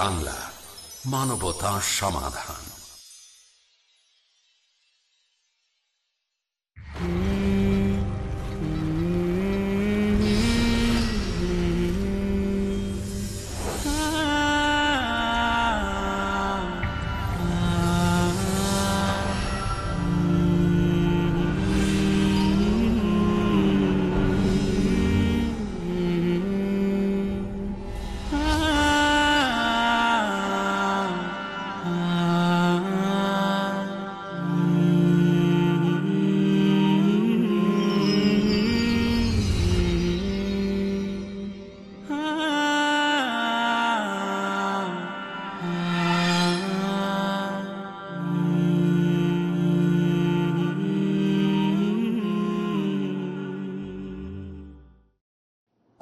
বাংলা মানবতা সমাধান।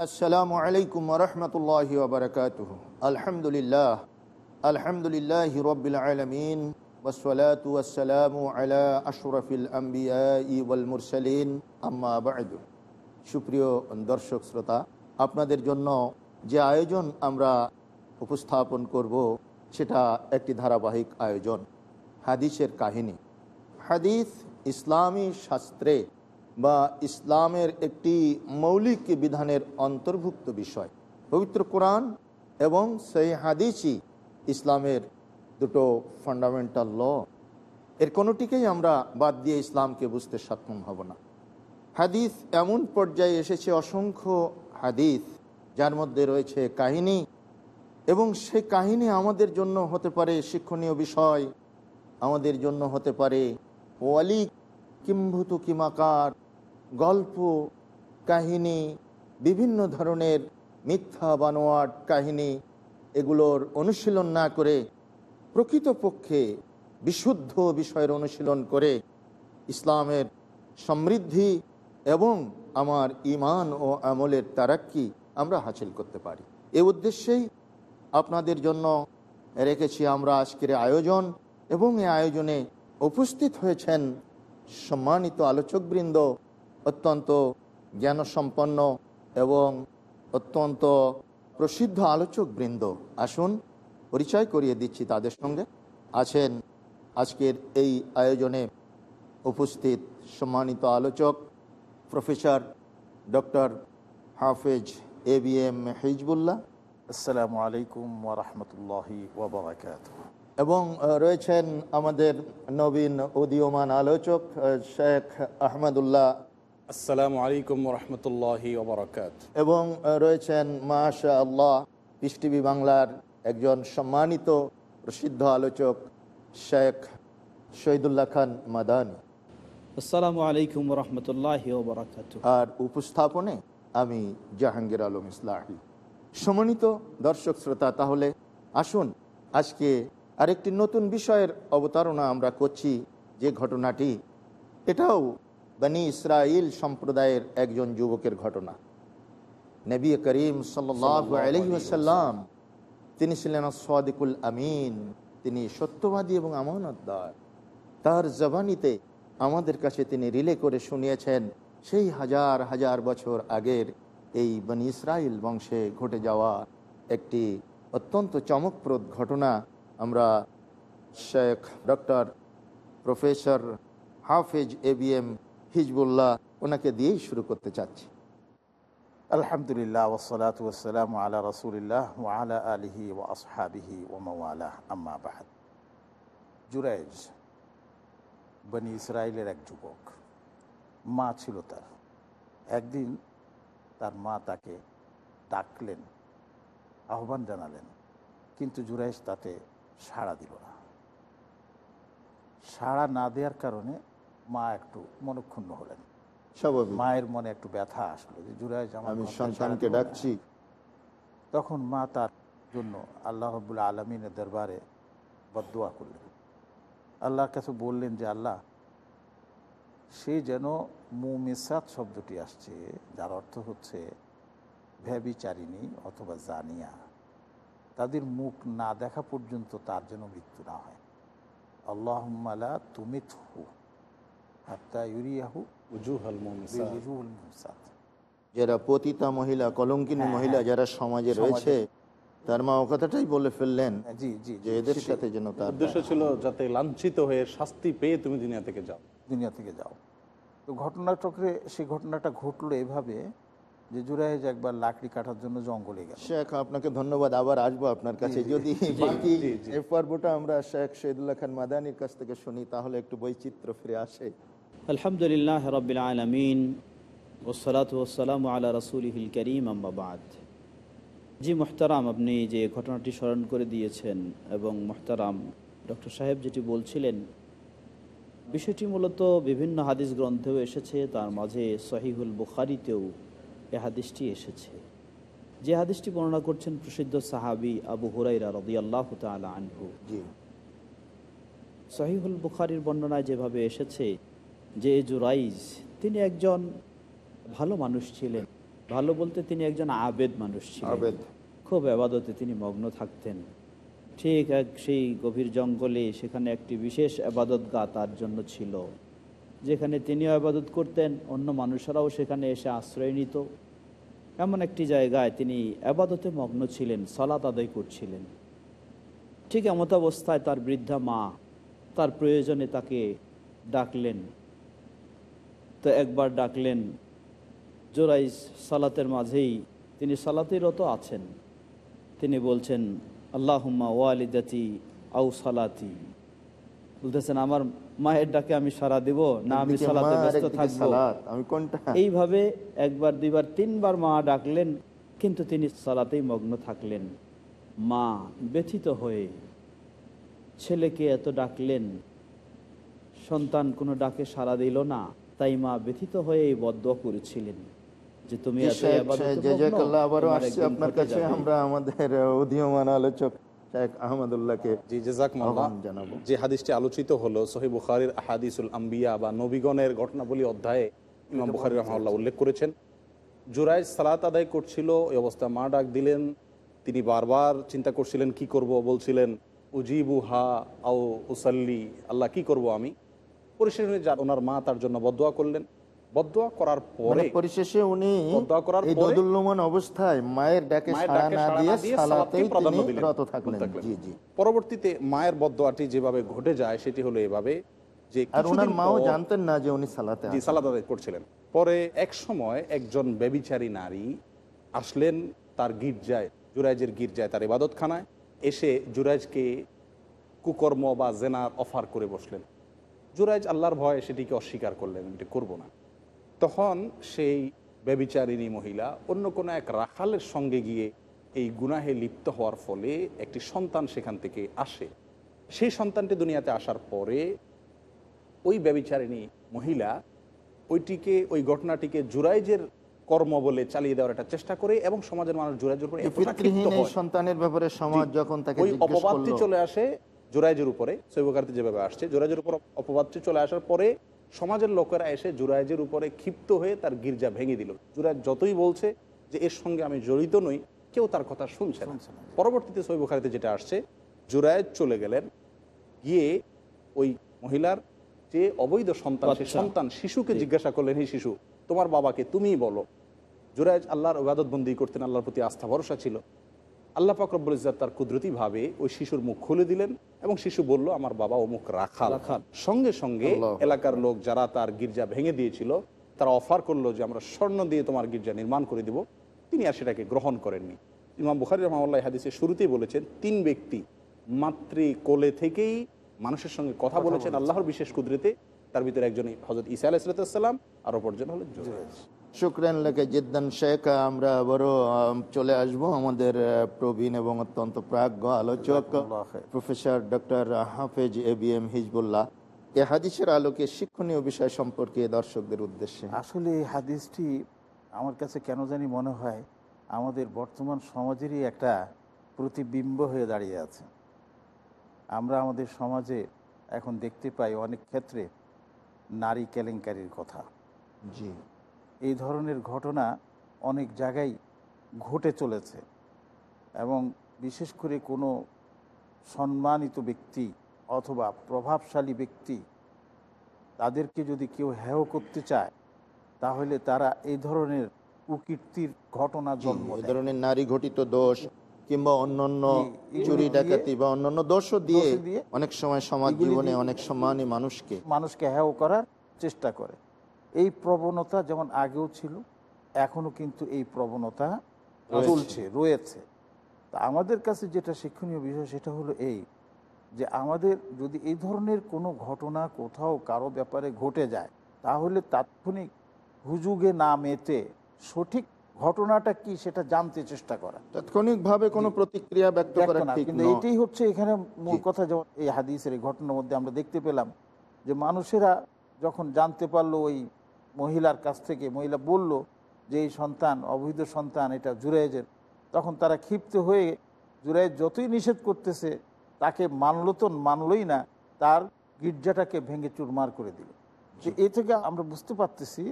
আসসালামু আলাইকুম রহমতুল্লাহ ওবরকাত আলহামদুলিল্লাহ আলহামদুলিল্লাহ রবিল আলমিন ওয়াসালাম আলা আশরফিল আম্বিয়াই ওয়াল মুরসালিন। আম্মা বাদ। সুপ্রিয় দর্শক শ্রোতা, আপনাদের জন্য যে আয়োজন আমরা উপস্থাপন করব, সেটা একটি ধারাবাহিক আয়োজন, হাদিসের কাহিনী। হাদিস ইসলামী শাস্ত্রে বা ইসলামের একটি মৌলিক বিধানের অন্তর্ভুক্ত বিষয়। পবিত্র কোরআন এবং সেই হাদিসই ইসলামের দুটো ফান্ডামেন্টাল ল এর কোনোটিকেই আমরা বাদ দিয়ে ইসলামকে বুঝতে সক্ষম হব না। হাদিস এমন পর্যায়ে এসেছে অসংখ্য হাদিস, যার মধ্যে রয়েছে কাহিনী এবং সে কাহিনী আমাদের জন্য হতে পারে শিক্ষণীয় বিষয়, আমাদের জন্য হতে পারে ওয়ালি কিম্ভূত কিমাকার গল্প, কাহিনী, বিভিন্ন ধরনের মিথ্যা বানোয়াট কাহিনী এগুলোর অনুশীলন না করে প্রকৃতপক্ষে বিশুদ্ধ বিষয়ের অনুশীলন করে ইসলামের সমৃদ্ধি এবং আমার ইমান ও আমলের তারাক্কি আমরা হাসিল করতে পারি। এ উদ্দেশ্যেই আপনাদের জন্য রেখেছি আমরা আজকের আয়োজন এবং এই আয়োজনে উপস্থিত হয়েছেন সম্মানিত আলোচকবৃন্দ অত্যন্ত জ্ঞানসম্পন্ন এবং অত্যন্ত প্রসিদ্ধ আলোচকবৃন্দ। আসুন পরিচয় করিয়ে দিচ্ছি তাদের সঙ্গে। আছেন আজকের এই আয়োজনে উপস্থিত সম্মানিত আলোচক প্রফেসর ডক্টর হাফেজ এ বি এম হিজবুল্লাহ। আসসালামু আলাইকুম ওরহমতুল্লাহি এবং রয়েছেন আমাদের নবীন উদীয়মান আলোচক শেখ আহমদুল্লাহ আসসালামু আলাইকুম রহমতুল্লাহি ওবরাকাত এবং রয়েছেন মাশা আল্লাহ পিস টিভি বাংলার একজন সম্মানিত প্রসিদ্ধ আলোচক শেখ শহীদুল্লাহ খান মাদানী। আসসালামু আলাইকুম রহমতুল্লাহ ওবরাকাত আর উপস্থাপনে আমি জাহাঙ্গীর আলম ইসলাহি। সম্মানিত দর্শক শ্রোতা তাহলে আসুন আজকে আরেকটি নতুন বিষয়ের অবতারণা আমরা করছি যে ঘটনাটি। এটাও বানি ইসরাইল সম্প্রদায়ের একজন যুবকের ঘটনা। নবী করিম সাল্লাম তিনি ছিলেন সাদিকুল আমিন। তিনি সত্যবাদী এবং আমানতদার। তার জবানিতে আমাদের কাছে তিনি রিলে করে শুনিয়েছেন সেই হাজার হাজার বছর আগের এই বনি ইসরাইল বংশে ঘটে যাওয়া একটি অত্যন্ত চমকপ্রদ ঘটনা আমরা শেখ ডক্টর প্রফেসর হাফেজ এ বি এম হিজবুল্লাহ ওনাকে দিয়েই শুরু করতে চাচ্ছি। আলহামদুলিল্লাহ ওসলাত ওসালাম আলা রসুলিল্লাহ ওয়ালা আলিহি ও আসহাবিহি ও মাওয়ালা। আম্মা জুরাইজ বনি ইসরায়েলের এক যুবক, মা ছিল তার। একদিন তার মা তাকে ডাকলেন, আহ্বান জানালেন, কিন্তু জুরাইশ তাতে সাড়া দিল না। সাড়া না দেওয়ার কারণে মা একটু মনক্ষুণ্ণ হলেন। স্বাভাবিক। মায়ের মনে একটু ব্যথা আসলো যে আমার আমি সন্তানকে ডাকছি। তখন মা তার জন্য আল্লাহ রবুল্লা আলমিনের দরবারে বদোয়া করলেন। আল্লাহর কাছে বললেন যে আল্লাহ সে যেন মুমিসাত শব্দটি আসছে যার অর্থ হচ্ছে ভ্যাবিচারিণী অথবা জানিয়া। তাদের মুখ না দেখা পর্যন্ত তার যেন মৃত্যু না হয়। আল্লাহ তুমি থু হাত্তা ইউরিয়াহু উজুহাল। যারা পতিতা মহিলা কলঙ্কিনী হ্যাঁ, মহিলা হ্যাঁ। যারা সমাজে। রয়েছে তার মা ও কথাটাই বলে ফেললেন জি জি যে এদের সাথে যেন তার উদ্দেশ্য ছিল যাতে লাঞ্ছিত হয়ে শাস্তি পেয়ে তুমি দুনিয়া থেকে যাও। দুনিয়া থেকে যাও। তো ঘটনাচক্রে সেই ঘটনাটা ঘটলো এভাবে যে জুরাইজ একবার লাকড়ি কাটার জন্য জঙ্গলে গেল। শেখ আপনাকে ধন্যবাদ। আবার আসব আপনার কাছে। যদি বাকি এই পর্বটা আমরা শেখ শহীদুল্লাহ খান মাদানির কাছ থেকে শুনি তাহলে একটু বৈচিত্র্য ফিরে আসে। আলহামদুলিল্লাহ রবিল আলমিন ওসলাত ওসালাম আলা রসুলহিল করিম আম্বাবাদ জি মোহতারাম আপনি যে ঘটনাটি স্মরণ করে দিয়েছেন এবং মোহতারাম ডক্টর সাহেব যেটি বলছিলেন বিষয়টি মূলত বিভিন্ন হাদিস গ্রন্থেও এসেছে তার মাঝে সহিহুল বুখারিতেও এ হাদিসটি এসেছে। যে হাদিসটি বর্ণনা করছেন প্রসিদ্ধ সাহাবি আবু হুরাইরা রদিয়াল্লাহ তালা আনহু। জি। সহিহুল বুখারির বর্ণনায় যেভাবে এসেছে যে জুরাইজ তিনি একজন ভালো মানুষ ছিলেন। ভালো বলতে তিনি একজন আবেদ মানুষ ছিলেন। আবেদ। খুব আবাদতে তিনি মগ্ন থাকতেন। ঠিক এক সেই গভীর জঙ্গলে সেখানে একটি বিশেষ আবাদত গা তার জন্য ছিল। যেখানে তিনিও আবাদত করতেন অন্য মানুষেরাও সেখানে এসে আশ্রয় নিত। এমন একটি জায়গায় তিনি আবাদতে মগ্ন ছিলেন সলাত আদায় করছিলেন। ঠিক এমত অবস্থায় তার বৃদ্ধা মা তার প্রয়োজনে তাকে ডাকলেন। তো একবার ডাকলেন জোরাইস সালাতের মাঝেই তিনি সালাতেই রত আছেন। তিনি বলছেন আল্লাহুম্মা ওয়ালিদাতি আউ সালাতি। বলতেছেন আমার মায়ের ডাকে আমি সারা দিব না আমি সালাতে ব্যস্ত থাকব। এইভাবে একবার দুইবার তিনবার মা ডাকলেন কিন্তু তিনি সালাতেই মগ্ন থাকলেন। মা ব্যথিত হয়ে ছেলেকে এত ডাকলেন সন্তান কোনো ডাকে সাড়া দিল না। তাই মা ব্যথিত হয়ে এই বদ করেছিলেন যে তুমি আবারও আসছি আপনার কাছে। আমরা আমাদের উদীয়মান আলোচক আহমদুল্লাহকে জি জেজাকমাল্লাহ। আহ্বান জানাব। যে হাদিসটি আলোচিত হলো সহি বুখারির আহাদিসুল আম্বিয়া বা নবীগণের ঘটনাবলী অধ্যায়ে ইমাম বুখারি রহমাল্লাহ উল্লেখ করেছেন। সালাত আদায় করছিল ওই অবস্থায় মা ডাক দিলেন তিনি বারবার চিন্তা করছিলেন কি করব? বলছিলেন উজিবু হা আও উসাল্লি আল্লাহ কি করব আমি? পরিশেষে ওনার মা তার জন্য বদোয়া করলেন। বদোয়া করার মানে পরে পরিশেষে উনি দোয়া করার পরে- দোদুল্যমান অবস্থায় মায়ের ডাকে সাড়া না দিয়ে সালাতেই তিনি রত থাকলেন। জি জি। পরবর্তীতে মায়ের বদোয়াটি যেভাবে ঘটে যায় সেটি হলো এভাবে যে আর ওনার মাও জানতেন না যে উনি সালাতে জি আদায় করছিলেন। পরে এক সময় একজন ব্যবিচারী নারী আসলেন তার গির্জায় জুরাইজের গির্জায় তার ইবাদতখানায়। এসে জুরাইজকে কুকর্ম বা জেনার অফার করে বসলেন। জুরাইজ আল্লাহর ভয়ে সেটিকে অস্বীকার করলেন এটি করব না। তখন সেই ব্যবিচারিণী মহিলা অন্য কোনো এক রাখালের সঙ্গে গিয়ে এই গুনাহে লিপ্ত হওয়ার ফলে একটি সন্তান সেখান থেকে আসে। সেই সন্তানটি দুনিয়াতে আসার পরে ওই ব্যবিচারিণী মহিলা ওইটিকে ওই ঘটনাটিকে জুরাইজের কর্ম বলে চালিয়ে দেওয়ার একটা চেষ্টা করে এবং সমাজের মানুষ জুরাইজের উপরে। সন্তানের ব্যাপারে সমাজ যখন তাকে ওই অপবাদটি চলে আসে জুরাইজের উপরে সৈবকারটি যেভাবে আসছে জুরাইজের উপর অপবাদটি চলে আসার পরে সমাজের লোকেরা এসে জুরাইজের উপরে ক্ষিপ্ত হয়ে তার গির্জা ভেঙে দিল। জুরাইজ যতই বলছে যে এর সঙ্গে আমি জড়িত নই কেউ তার কথা শুনছে না। পরবর্তীতে সৈবখারিতে যেটা আসছে জুরাইজ চলে গেলেন গিয়ে ওই মহিলার যে অবৈধ সন্তান সে সন্তান শিশুকে জিজ্ঞাসা করলেন হে শিশু তোমার বাবাকে তুমিই বলো। জুরাইজ আল্লাহর ইবাদতবন্দি করতেন আল্লাহর প্রতি আস্থা ভরসা ছিল। আল্লাহ পাকরবুল ইজাত তার কুদরতি ভাবে ওই শিশুর মুখ খুলে দিলেন এবং শিশু বলল আমার বাবা অমুক রাখাল। রাখাল। সঙ্গে সঙ্গে এলাকার লোক যারা তার গির্জা ভেঙে দিয়েছিল তারা অফার করল যে আমরা স্বর্ণ দিয়ে তোমার গির্জা নির্মাণ করে দিব। তিনি আর সেটাকে গ্রহণ করেননি। ইমাম বুখারি রহমাল্লাহ হাদিসের শুরুতেই বলেছেন তিন ব্যক্তি মাতৃ কোলে থেকেই মানুষের সঙ্গে কথা বলেছেন আল্লাহর বিশেষ কুদরতে। তার ভিতরে একজন হজরত ইসা আলাইসালাম আর অপরজন হলেন শুক্রান লেখে জিদ্দান শেখ আমরা আবারও চলে আসব আমাদের প্রবীণ এবং অত্যন্ত প্রাজ্ঞ আলোচক প্রফেসর ডক্টর হাফেজ এ বি এম হিজবুল্লাহ। এ হাদিসের আলোকে শিক্ষণীয় বিষয় সম্পর্কে দর্শকদের উদ্দেশ্যে। আসলে এই হাদিসটি আমার কাছে কেন জানি মনে হয় আমাদের বর্তমান সমাজেরই একটা প্রতিবিম্ব হয়ে দাঁড়িয়ে আছে। আমরা আমাদের সমাজে এখন দেখতে পাই অনেক ক্ষেত্রে নারী কেলেঙ্কারির কথা। জি। এই ধরনের ঘটনা অনেক জায়গায় ঘটে চলেছে এবং বিশেষ করে কোনো সম্মানিত ব্যক্তি অথবা প্রভাবশালী ব্যক্তি তাদেরকে যদি কেউ হেয় করতে চায় তাহলে তারা এই ধরনের কুকীর্তির ঘটনা জন্ম। ধরনের নারী ঘটিত দোষ কিংবা অন্যান্য চুরি ডাকাতি বা অন্যান্য দোষও দিয়ে দিয়ে অনেক সময় সমাজ জীবনে অনেক সম্মানী মানুষকে মানুষকে হেয় করার চেষ্টা করে এই প্রবণতা যেমন আগেও ছিল এখনও কিন্তু এই প্রবণতা চলছে রয়েছে। তা আমাদের কাছে যেটা শিক্ষণীয় বিষয় সেটা হলো এই যে আমাদের যদি এই ধরনের কোনো ঘটনা কোথাও কারও ব্যাপারে ঘটে যায় তাহলে তাৎক্ষণিক হুজুগে না মেতে সঠিক ঘটনাটা কি সেটা জানতে চেষ্টা করা। তাৎক্ষণিকভাবে কোনো প্রতিক্রিয়া ব্যক্ত করা না, কিন্তু এটাই হচ্ছে এখানে মূল কথা যেমন এই হাদিসের এই ঘটনার মধ্যে আমরা দেখতে পেলাম যে মানুষেরা যখন জানতে পারল ওই মহিলার কাছ থেকে মহিলা বলল যে এই সন্তান অবৈধ সন্তান এটা জুরাইজের। তখন তারা ক্ষিপ্ত হয়ে জুরাইজ যতই নিষেধ করতেছে তাকে মানলো তো মানলই না তার গির্জাটাকে ভেঙে চুরমার করে দিল। যে এ থেকে আমরা বুঝতে পারতেছি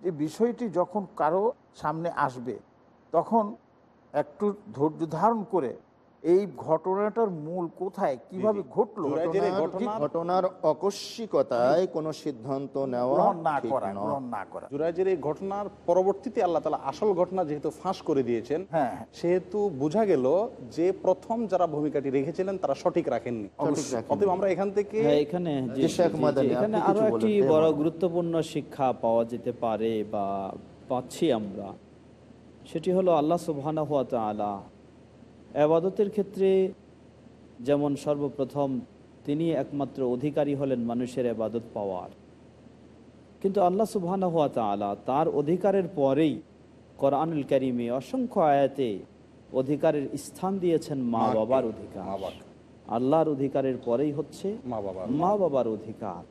যে বিষয়টি যখন কারও সামনে আসবে তখন একটু ধৈর্য ধারণ করে এই ঘটনাটার মূল কোথায়? কীভাবে ঘটলো? ঘটনার- অকস্মিকতায় কোনো সিদ্ধান্ত নেওয়া না করা না করা। জুরাইজের এই ঘটনার পরবর্তীতে আল্লাহ তালা আসল ঘটনা যেহেতু ফাঁস করে দিয়েছেন হ্যাঁ, হ্যাঁ। সেহেতু বোঝা গেল যে প্রথম যারা ভূমিকাটি রেখেছিলেন তারা সঠিক রাখেননি। অতএব আমরা এখান থেকে হ্যাঁ এখানে আরও একটি বড় গুরুত্বপূর্ণ শিক্ষা পাওয়া যেতে পারে বা পাচ্ছি আমরা। সেটি হলো আল্লাহ সুবহানা হাত আলা আবাদতের ক্ষেত্রে যেমন সর্বপ্রথম তিনি একমাত্র অধিকারী হলেন মানুষের আবাদত পাওয়ার। কিন্তু আল্লাহ সুবহানা হাত আলা তার অধিকারের পরেই কোরআনুল করিমে অসংখ্য আয়াতে অধিকারের স্থান দিয়েছেন মা বাবার অধিকার। আল্লাহর অধিকারের পরেই হচ্ছে মা বাবার অধিকার।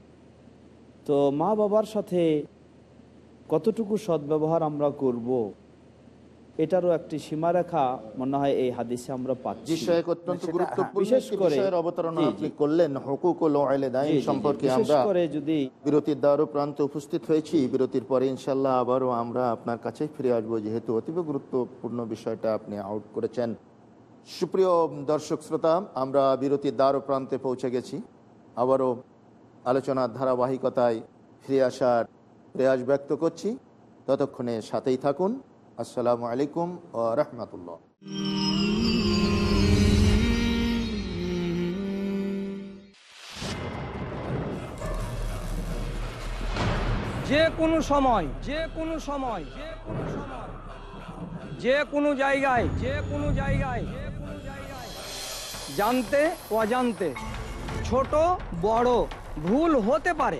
তো মা বাবার সাথে কতটুকু সদ্ব্যবহার আমরা করব? এটারও একটি সীমারেখা মনে হয় এই হাদিসে আমরা পাচ্ছি। অত্যন্ত গুরুত্বপূর্ণ বিশেষ করে- অবতারণা। আপনি করলেন হুকুকুল। সম্পর্কে আমরা করে যদি বিরতির দ্বারও প্রান্তে উপস্থিত হয়েছি। বিরতির পরে ইনশাল্লাহ আবারও আমরা আপনার কাছে ফিরে আসব যেহেতু অতীব গুরুত্বপূর্ণ বিষয়টা আপনি আউট করেছেন। সুপ্রিয় দর্শক শ্রোতা আমরা বিরতির দ্বারও প্রান্তে পৌঁছে গেছি। আবারও আলোচনার ধারাবাহিকতায় ফিরে আসার প্রয়াস ব্যক্ত করছি। ততক্ষণে সাথেই থাকুন। আসসালামু আলাইকুম ও রহমতুল্লাহ। যে কোনো সময়, যে কোনো সময়, যে কোনো সময়, যে কোনো জায়গায়, যে কোনো জায়গায়, যে কোনো জায়গায়, জানতে অজান্তে, ছোট, বড়, ভুল হতে পারে।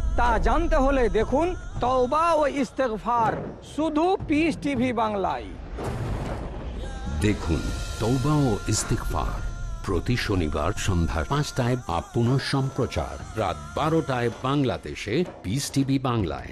তা জানতে হলে দেখুন তওবা ও ইস্তেগফার, শুধু পিস টিভি বাংলায়। দেখুন তৌবা ও ইস্তিকফার প্রতি শনিবার সন্ধ্যা পাঁচটায় আপন পুনঃ সম্প্রচার রাত বারোটায় বাংলাদেশে পিস টিভি বাংলায়।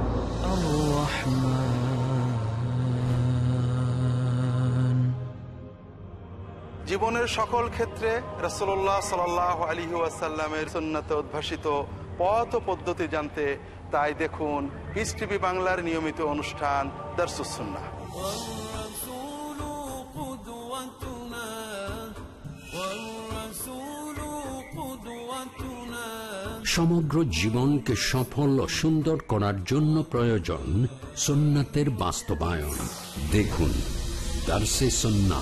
জীবনের সকল ক্ষেত্রে রসল্লাহ সাল আলী ওয়াসাল্লামের সুন্নাতে উদ্ভাসিত পথ ও পদ্ধতি জানতে তাই দেখুন পিস টিভি বাংলার নিয়মিত অনুষ্ঠান দারসুসুন্না সমগ্র জীবনকে সফল ও সুন্দর করার জন্য প্রয়োজন সুন্নাতের বাস্তবায়ন। দেখুন দার্সে সন্না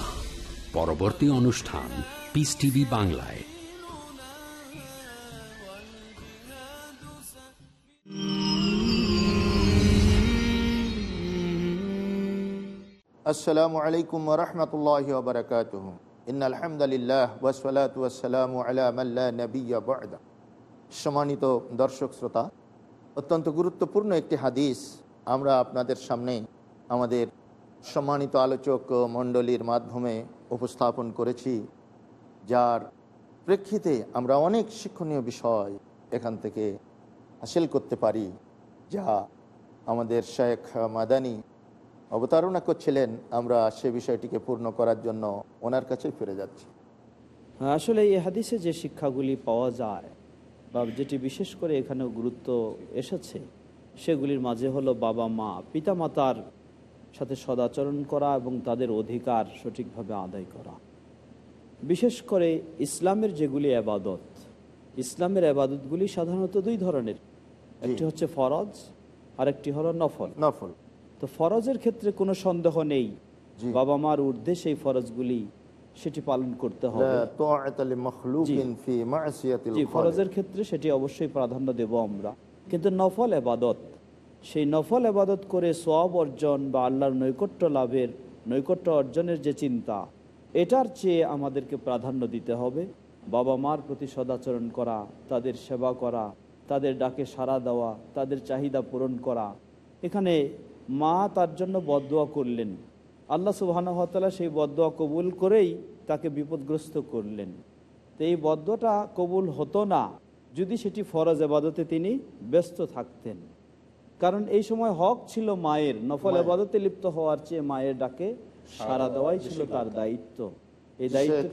পরবর্তী অনুষ্ঠান পিস টিভি বাংলায়। আসসালামু আলাইকুম রহমতুল্লাহ বারকাত ইন আলহামদুলিল্লাহ ওয়াসলাত ওয়াসালাম আলা মাল্লা নবিয়া বাদা। সম্মানিত দর্শক শ্রোতা, অত্যন্ত গুরুত্বপূর্ণ একটি হাদিস আমরা আপনাদের সামনে আমাদের সম্মানিত আলোচক মণ্ডলীর মাধ্যমে উপস্থাপন করেছি, যার প্রেক্ষিতে আমরা অনেক শিক্ষণীয় বিষয় এখান থেকে হাসিল করতে পারি, যা আমাদের শেখ মাদানী অবতারণা করছিলেন। আমরা সে বিষয়টিকে পূর্ণ করার জন্য ওনার কাছেই ফিরে যাচ্ছি। আসলে এই হাদিসে যে শিক্ষাগুলি পাওয়া যায়, বা যেটি বিশেষ করে এখানে গুরুত্ব এসেছে, সেগুলির মাঝে হলো বাবা মা পিতামাতার সাথে সদাচরণ করা এবং তাদের অধিকার সঠিকভাবে আদায় করা। বিশেষ করে ইসলামের যেগুলি আবাদত ইসলামের আবাদতগুলি সাধারণত দুই ধরনের। একটি হচ্ছে ফরজ আরেকটি হলো নফল। নফল। তো ফরজের ক্ষেত্রে কোনো সন্দেহ নেই। বাবা মার ঊর্ধ্বে সেই ফরজগুলি সেটি পালন করতে হবে। ফরজের ক্ষেত্রে সেটি অবশ্যই প্রাধান্য দেব আমরা। কিন্তু নফল এবাদত সেই নফল এবাদত করে সব অর্জন বা আল্লাহর নৈকট্য লাভের নৈকট্য অর্জনের যে চিন্তা, এটার চেয়ে আমাদেরকে প্রাধান্য দিতে হবে। বাবা মার প্রতি সদাচরণ করা, তাদের সেবা করা, তাদের ডাকে সাড়া দেওয়া, তাদের চাহিদা পূরণ করা। এখানে মা তার জন্য বদোয়া করলেন। আল্লাহ সুবাহানহতালা সেই বদোয়া কবুল করেই তাকে বিপদগ্রস্ত করলেন। তো এই বদ্ধটা কবুল হতো না যদি সেটি ফরজ আবাদতে তিনি ব্যস্ত থাকতেন। কারণ এই সময় হক ছিল মায়ের নফল আবাদতে লিপ্ত হওয়ার চেয়ে মায়ের ডাকে সারা দেওয়াই ছিল তার দায়িত্ব।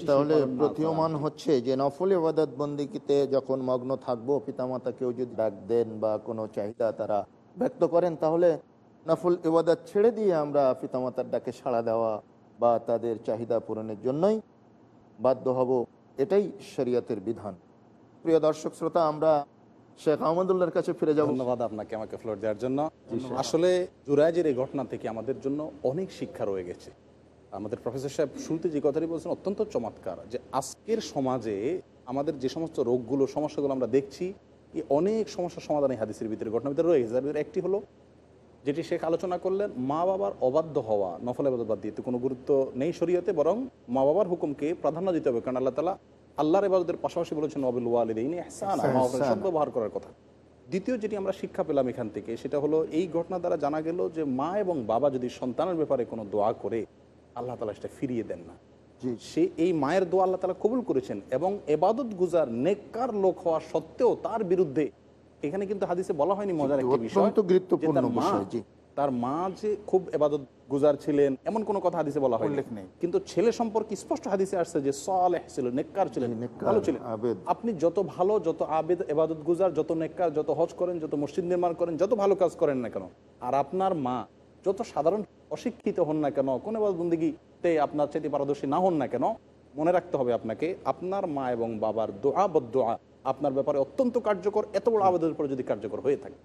তাহলে প্রতীয়মান হচ্ছে যে নফল ইবাদত বন্দিকিতে যখন মগ্ন থাকব পিতামাতা কেউ যদি ডাক দেন বা কোনো চাহিদা তারা ব্যক্ত করেন তাহলে নফল ইবাদত ছেড়ে দিয়ে আমরা পিতামাতার ডাকে সাড়া দেওয়া বা তাদের চাহিদা পূরণের জন্যই বাধ্য হব এটাই শরিয়তের বিধান। প্রিয় দর্শক শ্রোতা আমরা শেখ আহমদুল্লাহর কাছে ফিরে যাব। ধন্যবাদ আপনাকে আমাকে ফ্লোর দেওয়ার জন্য। আসলে জুরাইজের এই ঘটনা থেকে আমাদের জন্য অনেক শিক্ষা রয়ে গেছে? আমাদের প্রফেসর সাহেব শুরুতে যে কথাটি বলছেন অত্যন্ত চমৎকার, যে আজকের সমাজে আমাদের যে সমস্ত রোগগুলো, সমস্যাগুলো আমরা দেখছি, এই অনেক সমস্যার সমাধান এই হাদিসের ভিতরে ঘটনার ভিতরে রয়ে গেছে। ভিতরে একটি হলো, যেটি শেখ আলোচনা করলেন, মা বাবার অবাধ্য হওয়া, নফল আবাদত বাদ দিয়ে কোনো গুরুত্ব নেই শরীয়তে, বরং মা বাবার হুকুমকে প্রাধান্য দিতে হবে। কারণ আল্লাহ তালা আল্লাহর এবাদতের পাশাপাশি বলেছেন ইহসান। মা বাবার সৎ ব্যবহার করার কথা। দ্বিতীয় যেটি আমরা শিক্ষা পেলাম এখান থেকে সেটা হলো এই ঘটনা দ্বারা জানা গেল যে মা এবং বাবা যদি সন্তানের ব্যাপারে কোনো দোয়া করে আল্লাহ তালা সেটা ফিরিয়ে দেন না। সে এই মায়ের দোয়া আল্লাহ তালা কবুল করেছেন এবং এবাদত গুজার নেককার লোক হওয়া সত্ত্বেও তার বিরুদ্ধে এখানে কিন্তু হাদিসে বলা হয়নি মজার একটি বিষয় গুরুত্বপূর্ণ বিষয়। তার মা যে খুব এবাদত গুজার ছিলেন এমন কোনো কথা হাদিসে বলা হয় উল্লেখ নেই। কিন্তু ছেলে সম্পর্কে স্পষ্ট হাদিসে আসছে যে সালেহ ছিল নেককার ছিলেন ভালো ছিলেন। আপনি যত ভালো যত আবেদ এবাদত গুজার যত নেককার যত হজ করেন যত মসজিদ নির্মাণ করেন যত ভালো কাজ করেন না কেন আর আপনার মা যত সাধারণ অশিক্ষিত হন না কেন কোন বন্দিগিতে আপনার চাইতে পারদর্শী না হন না কেন মনে রাখতে হবে আপনাকে আপনার মা এবং বাবার দোয়া বদোয়া আপনার ব্যাপারে অত্যন্ত কার্যকর এত বড় আবেদনের উপরে যদি কার্যকর হয়ে থাকে।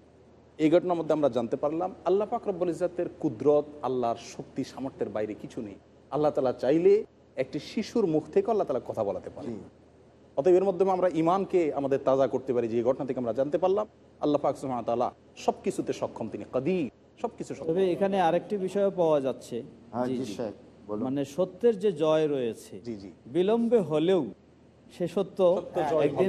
এই ঘটনার মধ্যে আমরা জানতে পারলাম আল্লাহ পাক রব্বুল ইজাতের কুদরত আল্লাহর শক্তি সামর্থ্যের বাইরে কিছু নেই। আল্লাহ তালা চাইলে একটি শিশুর মুখ থেকে আল্লাহ তালা কথা বলাতে পারে। অতএব এর মাধ্যমে আমরা ইমানকে আমাদের তাজা করতে পারি যে এই ঘটনা থেকে আমরা জানতে পারলাম আল্লাহ পাক সুহামতাল্লাহ সব কিছুতে সক্ষম তিনি কাদির সব কিছু তবে এখানে আরেকটি বিষয় পাওয়া যাচ্ছে। হ্যাঁ জি, জি জি। শেখ বলুন। মানে সত্যের যে জয় রয়েছে জি জি। বিলম্বে হলেও সে সত্য একদিন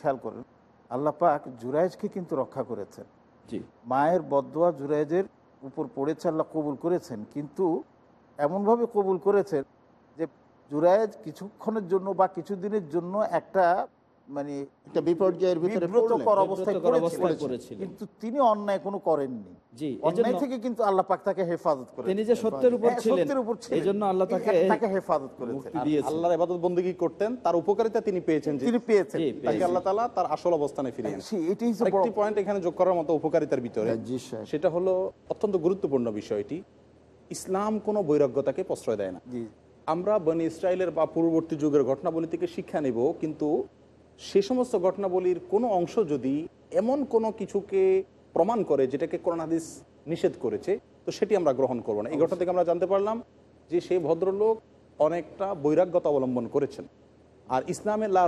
খেয়াল করেন। আল্লাহ পাক জুরাইজকে কিন্তু রক্ষা করেছেন। জি। মায়ের বদোয়া জুরাইজের উপর পড়েছে আল্লাহ কবুল করেছেন কিন্তু এমনভাবে কবুল করেছেন যে জুরাইজ কিছুক্ষণের জন্য বা কিছুদিনের জন্য একটা মানে একটা বিপর্যয়ের ভিতরে বিব্রতকর অবস্থায় পড়েছিলেন। কিন্তু তিনি অন্যায় কোনো করেননি। জি অন্যায় থেকে কিন্তু আল্লাহ পাক তাকে হেফাজত করে তিনি যে সত্যের উপর হ্যাঁ, ছিলেন সত্যের উপর ছিলেন। এই আল্লাহ তাকে তাকে হেফাজত করেছেন। আল্লাহর ইবাদত বন্দী করতেন? তার উপকারিতা তিনি পেয়েছেন তিনি পেয়েছেন। তাকে আল্লাহ তালা তার আসল অবস্থানে ফিরিয়ে এনেছেন। এটাই হচ্ছে একটি পয়েন্ট এখানে যোগ করার মতো উপকারিতার ভিতরে। জি সেটা হলো অত্যন্ত গুরুত্বপূর্ণ বিষয়টি। ইসলাম কোনো বৈরাগ্যতাকে প্রশ্রয় দেয় না। আমরা বনি ইসরায়েলের বা পূর্ববর্তী যুগের ঘটনাবলী থেকে শিক্ষা নেব কিন্তু সে সমস্ত ঘটনাবলীর কোনো অংশ যদি এমন কোনো কিছুকে প্রমাণ করে যেটাকে করোনাদিস নিষেধ করেছে তো সেটি আমরা গ্রহণ করব না। এই ঘটনা থেকে আমরা জানতে পারলাম যে সেই ভদ্রলোক অনেকটা বৈরাগ্যতা অবলম্বন করেছেন। আর ইসলামের লা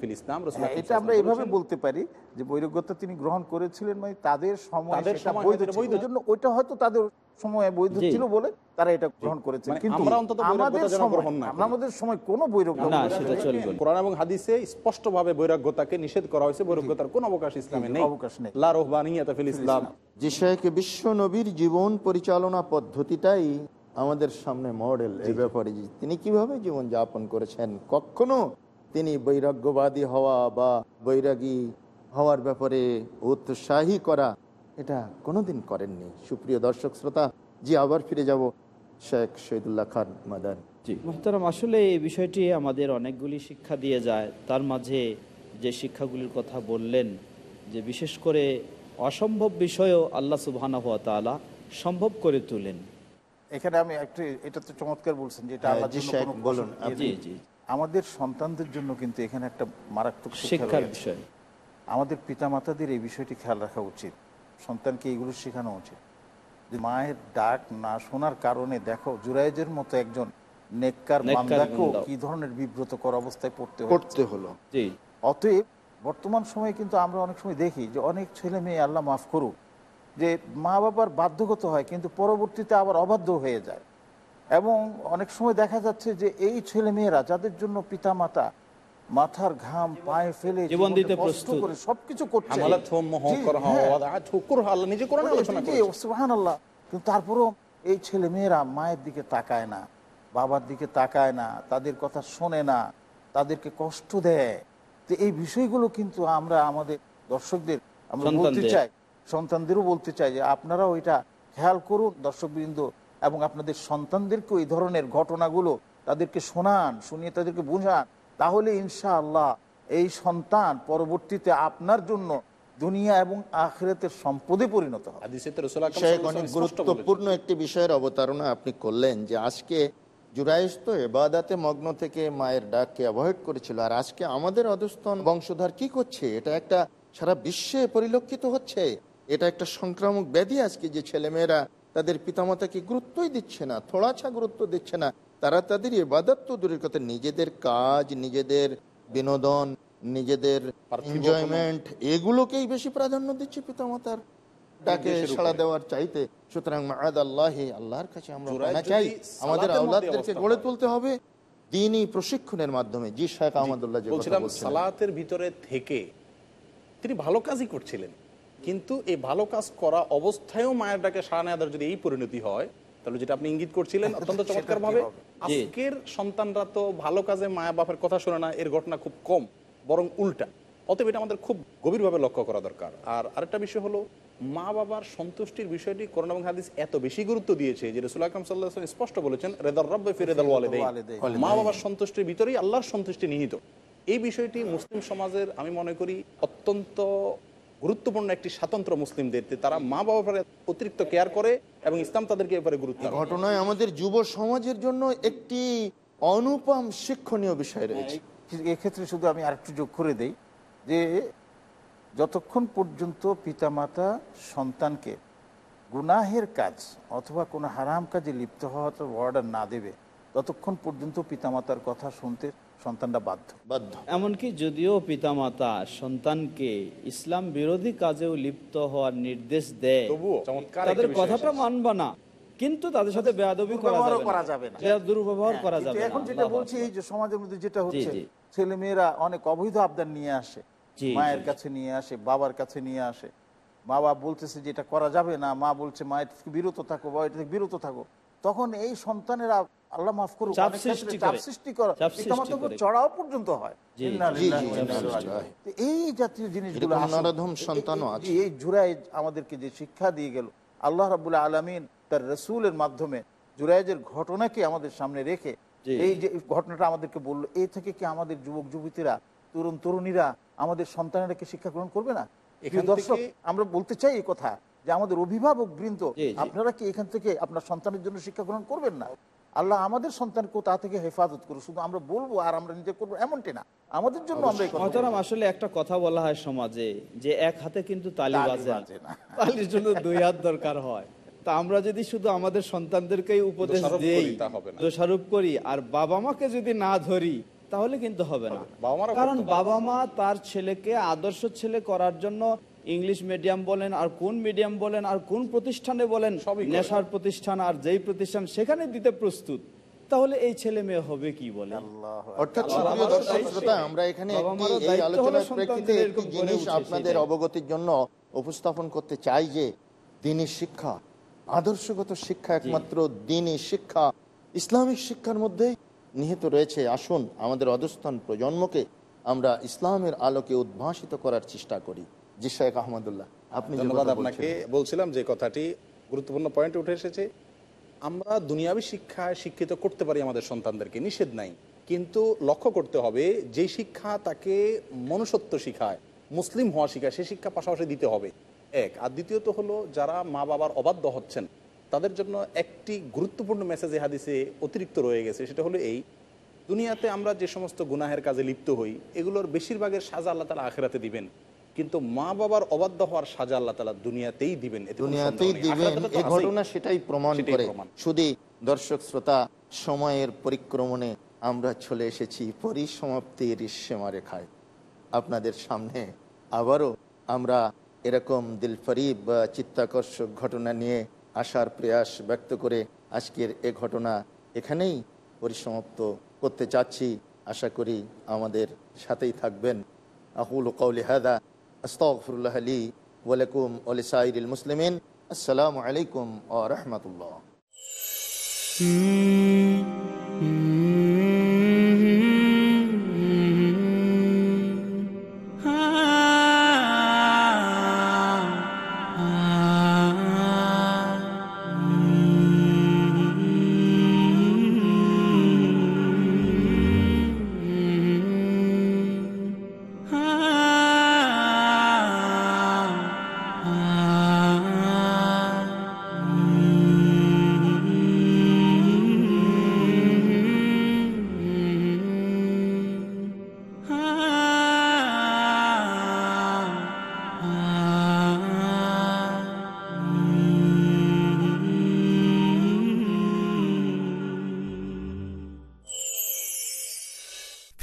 ফিল ইসলাম হ্যাঁ, এটা আমরা এভাবে বলতে পারি যে বৈরাগ্যতা তিনি গ্রহণ করেছিলেন মানে তাদের সময় বৈধ বৈধ। জন্য ওইটা হয়তো তাদের সময়ে বৈধ ছিল বলে তারা এটা গ্রহণ করেছেন। মানে কিন্তু আমরা অন্তত বৈরাগ্যতা আমাদের সময় গ্রহণ না আমাদের সময় কোনো বৈরাগ্য। কোরআন এবং হাদিসে স্পষ্টভাবে বৈরাগ্যতাকে নিষেধ করা হয়েছে বৈরাগ্যতার কোনো অবকাশ ইসলামে নেই। অবকাশ নেই। লা ফিল ইসলাম। যে শেখ বিশ্ব নবীর জীবন পরিচালনা পদ্ধতিটাই আমাদের সামনে মডেল এই ব্যাপারে যে তিনি কীভাবে জীবন যাপন করেছেন? কখনো তিনি বৈরাগ্যবাদী হওয়া বা বৈরাগী হওয়ার ব্যাপারে উৎসাহী করা এটা কোনোদিন করেননি। সুপ্রিয় দর্শক শ্রোতা জি আবার ফিরে যাব শেখ শহীদুল্লাহ খান মাদান জি। মোহতারাম আসলে এই বিষয়টি আমাদের অনেকগুলি শিক্ষা দিয়ে যায়। তার মাঝে যে শিক্ষাগুলির কথা বললেন যে বিশেষ করে অসম্ভব বিষয়ও আল্লাহ সুবহানাহু ওয়া তাআলা সম্ভব করে তোলেন। এখানে আমি একটু এটা তো চমৎকার বলছেন যে এটা হ্যাঁ, বলুন, জি জি আমাদের সন্তানদের জন্য কিন্তু এখানে একটা মারাত্মক শিক্ষার বিষয়। আমাদের পিতামাতাদের এই বিষয়টি খেয়াল রাখা উচিত। সন্তানকে এগুলো শেখানো উচিত। যে মায়ের ডাক না শোনার কারণে দেখো জুরাইজের মতো একজন নেককার নেককার বান্দাকেও কি ধরনের বিব্রতকর অবস্থায় পড়তে পড়তে হলো। অতএব বর্তমান সময়ে কিন্তু আমরা অনেক সময় দেখি যে অনেক ছেলে মেয়ে আল্লাহ মাফ করুক যে মা বাবার বাধ্যগত হয় কিন্তু পরবর্তীতে আবার অবাধ্য হয়ে যায় এবং অনেক সময় দেখা যাচ্ছে যে এই ছেলে মেয়েরা যাদের জন্য পিতা মাতা মাথার ঘাম পায়ে ফেলে জীবন দিতে প্রস্তুত। করে সবকিছু করছে হ্যাঁ। সুবহানাল্লাহ। কিন্তু তারপরেও এই ছেলে মেয়েরা মায়ের দিকে তাকায় না বাবার দিকে তাকায় না তাদের কথা শোনে না তাদেরকে কষ্ট দেয় তো এই বিষয়গুলো কিন্তু আমরা আমাদের দর্শকদের আমরা বলতে চাই সন্তানদেরও বলতে চাই যে আপনারা ওইটা খেয়াল করুন দর্শকবৃন্দ এবং আপনাদের সন্তানদেরকে এই ধরনের ঘটনাগুলো তাদেরকে শোনান শুনিয়ে তাদেরকে বোঝান। তাহলে ইনশাআল্লাহ এই সন্তান পরবর্তীতে আপনার জন্য দুনিয়া এবং আখেরাতের সম্পদে পরিণত হবে। হাদিসে তো রাসূল আকরাম শেখ সাল্লাল্লাহু অনেক। গুরুত্বপূর্ণ একটি বিষয়ের অবতারণা আপনি করলেন যে আজকে জুরাইশ তো এবাদাতে মগ্ন থেকে মায়ের ডাককে অ্যাভয়েড করেছিল আর আজকে আমাদের অধস্তন বংশধর কি করছে? এটা একটা সারা বিশ্বে পরিলক্ষিত হচ্ছে। এটা একটা সংক্রামক ব্যাধি আজকে যে ছেলেমেয়েরা তাদের পিতামাতাকে গুরুত্বই দিচ্ছে না থোড়াছা গুরুত্ব দিচ্ছে না। তারা তাদের এবাদত তো দূরের কথা নিজেদের কাজ নিজেদের বিনোদন নিজেদের এনজয়মেন্ট এগুলোকেই বেশি প্রাধান্য দিচ্ছে পিতামাতার। ডাকে সাড়া দেওয়ার চাইতে সুতরাং মাআদ আল্লাহ আল্লাহর কাছে আমরা চাই। আমাদের আওলাদদেরকে গড়ে তুলতে হবে দিনই প্রশিক্ষণের মাধ্যমে। জি শেখ আহমদুল্লাহ বলছিলাম সালাতের ভিতরে থেকে তিনি ভালো কাজই করছিলেন। কিন্তু এই ভালো কাজ করা অবস্থায়ও মায়ের ডাকে সাড়া নেওয়ার যদি এই পরিণতি হয় তাহলে যেটা আপনি ইঙ্গিত করছিলেন অত্যন্ত চমৎকার ভাবে আজকের সন্তানরা তো ভালো কাজে মায়া বাপের কথা শোনে না এর ঘটনা খুব কম বরং উল্টা। অতএব এটা আমাদের খুব গভীরভাবে লক্ষ্য করা দরকার। আর আরেকটা বিষয় হলো মা বাবার সন্তুষ্টির বিষয়টি করোনা এবং হাদিস এত বেশি গুরুত্ব দিয়েছে যে রসুল আকরম সাল্লাহ স্পষ্ট বলেছেন রেদার রব্বে ফিরেদাল ওয়ালেদাইন। মা বাবার সন্তুষ্টির ভিতরেই আল্লাহর সন্তুষ্টি নিহিত। এই বিষয়টি মুসলিম সমাজের আমি মনে করি অত্যন্ত গুরুত্বপূর্ণ একটি স্বাতন্ত্র মুসলিমদের তারা মা বাবার অতিরিক্ত কেয়ার করে এবং ইসলাম তাদেরকে এবারে গুরুত্ব। ঘটনায় আমাদের যুব সমাজের জন্য একটি অনুপম শিক্ষণীয় বিষয় রয়েছে এক্ষেত্রে শুধু আমি আরেকটু যোগ করে দেই যে যতক্ষণ পর্যন্ত পিতামাতা সন্তানকে গুনাহের কাজ অথবা কোনো হারাম কাজে লিপ্ত হওয়ার অর্ডার না দেবে ততক্ষণ পর্যন্ত পিতামাতার কথা শুনতে সন্তানরা বাধ্য। বাধ্য। এমনকি যদিও পিতামাতা সন্তানকে ইসলাম বিরোধী কাজেও লিপ্ত হওয়ার নির্দেশ দেয় তাদের কথাটা। মানবা না। কিন্তু তাদের সাথে বেয়াদবি করা যাবে না। যাবে না। বেয়া- দুর্ব্যবহার হ্যাঁ, করা যাবে এখন যেটা বলছি এই যে সমাজের মধ্যে যেটা হচ্ছে ছেলে মেয়েরা অনেক অবৈধ আবদার নিয়ে আসে মায়ের কাছে নিয়ে আসে বাবার কাছে নিয়ে আসে। বাবা বলতেছে যে এটা করা যাবে না মা বলছে মা এটা থেকে বিরত থাকো বা এটা থেকে বিরত থাকো। তখন এই সন্তানেরা আল্লাহ মাফ করুক চাপ সৃষ্টি করে। চড়াও পর্যন্ত হয় এই জাতীয় জিনিসগুলো এই- সন্তানও আছে। এই জুরাই আমাদেরকে যে শিক্ষা দিয়ে গেল আল্লাহ রাবুল্লাহ আলমিন তার রসুলের মাধ্যমে জুরাইজের ঘটনাকে আমাদের সামনে রেখে এই যে ঘটনাটা আমাদেরকে বলল এই থেকে কি আমাদের যুবক যুবতীরা তরুণ তরুণীরা আমাদের সন্তানেরা কি শিক্ষা গ্রহণ করবে না দর্শক আমরা বলতে চাই এই কথা যে আমাদের অভিভাবক বৃন্দ। আপনারা কি এখান থেকে আপনার সন্তানের জন্য শিক্ষা গ্রহণ করবেন না আল্লাহ আমাদের সন্তানকে তা থেকে হেফাজত করুন শুধু আমরা বলব আর আমরা নিজে করব এমনটি না। আমাদের জন্য আমরা কথা আসলে একটা কথা বলা হয় সমাজে যে এক হাতে কিন্তু তালি বাজে না। তালির জন্য দুই হাত দরকার হয়। তা আমরা যদি শুধু আমাদের সন্তানদেরকেই উপদেশ দিই দেই করি, তা হবে না। দোষারোপ করি আর বাবা মাকে যদি না ধরি তাহলে কিন্তু হবে না। বাবা মারা কারণ বাবা মা তার ছেলেকে আদর্শ ছেলে করার জন্য ইংলিশ মিডিয়াম বলেন আর কোন মিডিয়াম বলেন আর কোন প্রতিষ্ঠানে বলেন সবই নেশার প্রতিষ্ঠান আর যেই প্রতিষ্ঠান সেখানে দিতে প্রস্তুত তাহলে এই ছেলে মেয়ে হবে কি বলে? অর্থাৎ সুপ্রিয় দর্শক শ্রোতা আমরা এখানে বাবা একটি মারও এই আলোচনার প্রেক্ষিতে একটি জিনিস আপনাদের অবগতির জন্য উপস্থাপন করতে চাই যে দিনী শিক্ষা আদর্শগত শিক্ষা একমাত্র দিনী শিক্ষা। ইসলামিক শিক্ষার মধ্যেই নিহিত রয়েছে আসুন আমাদের অধস্থান প্রজন্মকে আমরা ইসলামের আলোকে উদ্ভাসিত করার চেষ্টা করি। জি শেখ আহমদুল্লাহ আপনি ধন্যবাদ আপনাকে। বলছিলাম যে কথাটি গুরুত্বপূর্ণ পয়েন্ট উঠে এসেছে। আমরা দুনিয়াবী শিক্ষায় শিক্ষিত করতে পারি আমাদের সন্তানদেরকে নিষেধ নাই। কিন্তু লক্ষ্য করতে হবে যে শিক্ষা তাকে মনুষ্যত্ব শিখায় মুসলিম হওয়া শিখায় সেই শিক্ষা পাশাপাশি দিতে হবে। এক আর দ্বিতীয়ত হলো যারা মা বাবার অবাধ্য হচ্ছেন তাদের জন্য একটি গুরুত্বপূর্ণ মেসেজ এ হাদিসে অতিরিক্ত রয়ে গেছে। সেটা হলো এই দুনিয়াতে আমরা যে সমস্ত গুনাহের কাজে লিপ্ত হই এগুলোর বেশিরভাগের সাজা আল্লাহ তালা আখেরাতে দিবেন। কিন্তু মা বাবার অবাধ্য হওয়ার সাজা আল্লাহ তালা দুনিয়াতেই দিবেন দুনিয়াতেই দিবেন। এই ঘটনা সেটাই প্রমাণ করে। শুধু দর্শক শ্রোতা সময়ের পরিক্রমণে আমরা চলে এসেছি পরিসমাপ্তির সীমারেখায়। আপনাদের সামনে আবারও আমরা এরকম দিলফরিব বা চিত্তাকর্ষক ঘটনা নিয়ে আসার প্রয়াস ব্যক্ত করে আজকের এ ঘটনা এখানেই পরিসমাপ্ত করতে চাচ্ছি। আশা করি আমাদের সাথেই থাকবেন। আকুল কৌলি হাদা আস্তফরুল্লাহ আলী ওয়ালাইকুম ওলিসাইল মুসলিমিন আসসালামু আলাইকুম ও রহমতুল্লাহ